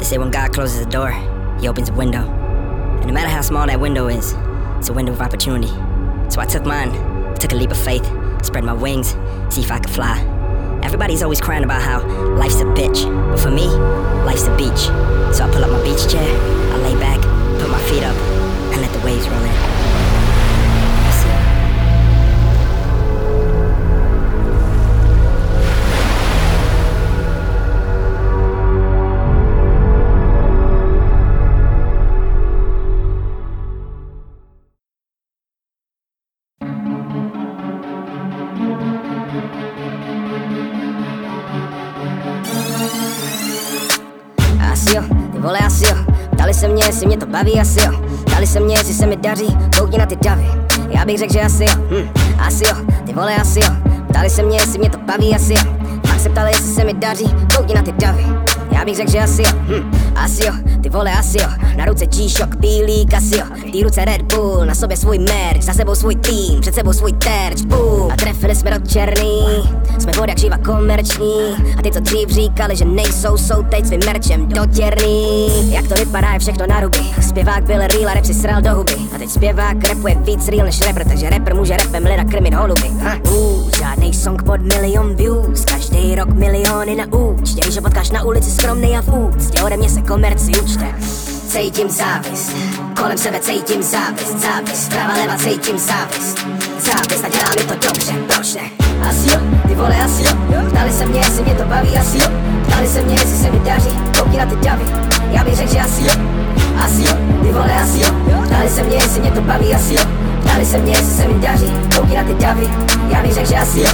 They say when God closes a door, he opens a window. And no matter how small that window is, it's a window of opportunity. So I took mine, took a leap of faith, spread my wings, see if I could fly. Everybody's always crying about how life's a bitch, but for me, life's a beach. So I pull up my Asi jo, ty vole asi jo. Ptali se mě, jestli mě to baví, asi jo. Ptali se mě, jestli se mi daří, koukni na ty davy. Já bych řekl, že asi jo, hm, asi jo, ty vole asi jo. Ptali se mě, jestli mě to baví, asi jo se ptali, jestli se mi daří, koukni na ty davy. Já bych řekl, že asi jo, hm, asi jo, ty vole asi jo. Na ruce G-Shock, bílý Casio V té ruce Red Bull, na sobě svůj merch Za sebou svůj tým, před sebou svůj terč, boom A trefili jsme do černý, jsme voda živa komerční. A ty, co dřív říkali, že nejsou, jsou teď svým merčem dotěrný. Jak to vypadá, je všechno na ruby Zpěvák byl real a rap si sral do huby. A teď zpěvák rapuje víc real než rapper Takže rapper může rapem lida krmit holuby. Ha, uh, Žádnej song pod milion views Každý rok miliony na účtě. Ho potkáš na ulici skromnej a v úctě. Ode mě se komerci učte. Cítím závist, kolem sebe cítím závist, závist, prava leva cítím závist, závist a dělá mi to dobře, proč ne? Asi jo, ty vole asi jo, ptali se mě, jestli mě to baví, asi jo, ptali se mě, jestli se mi daří, koukni na ty davy, já bych řekl, že asi jo, asi jo, ty vole asi jo, ptali se mě, jestli mě to baví, asi jo, ptali se mě, jestli se mi daří, koukni na ty davy, já bych řekl, že asi jo.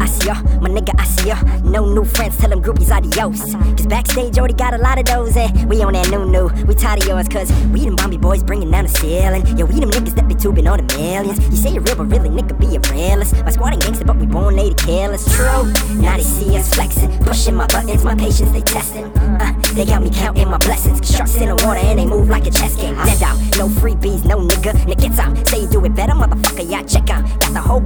Asio, my nigga Asio. No new friends, tell them groupies adios. Cause backstage already got a lot of those, eh? We on that new new, we tired of yours, cause we them Bombi boys bringing down the ceiling. Yeah, we them niggas that be tubing on the millions. You say you're real, but really, nigga, be a realist. My squad ain't gangster, but we born lady killers. True. Now they see us flexing, pushing my buttons, my patience they testing. Uh, they got me counting my blessings. Sharks in the water and they move like a chess game. Let out, no freebies, no nigga. Nick gets out, say you do it better,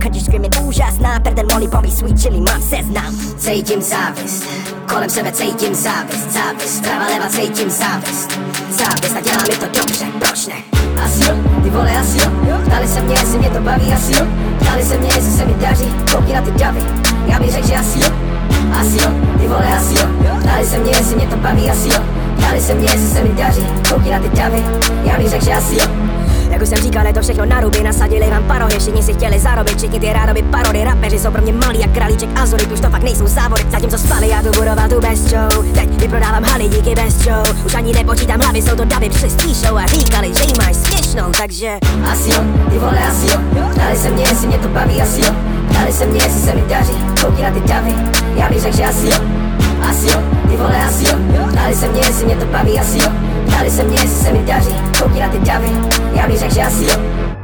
Ooh, shots nah, better than Molly Bobby, sweet chili, mom says nah. Cítím závist, kolem sebe cítím závist, závist, prava leva cítím závist, závist a dělá mi to dobře, proč ne? Asi jo, ty vole asi jo, ptali se mě, jestli mě to baví, asi jo, ptali se mě, jestli se mi daří, koukni na ty davy, já bych řekl, že asi jo, asi jo, ty vole asi jo, ptali se mě, jestli mě to baví, asi jo, ptali se mě, jestli se mi daří, koukni na ty davy, já bych řekl, že asi jo. Už jsem říkal, je to všechno na ruby, nasadili vám parohy, všichni si chtěli zarobit, všichni ty rádoby parody, rapeři jsou pro mě malí jak králíček Azurit, už to fakt nejsou závody, zatímco spali, já tu budoval tu best show, teď vyprodávám haly díky best show, už ani nepočítám hlavy, jsou to davy, přes show a říkali, že jí máš směšnou, takže asi jo, ty vole asi jo, ptali se mě, jestli mě to baví, asi jo, ptali se mě, jestli se mi daří, koukni na ty davy, já bych řekl, že asi jo, asi jo, ty vole asi jo, ptali se mě, jestli mě to baví, asi jo, ptali se mě, jestli se mi daří, koukni na ty davy, já bych řekl, že asi jo.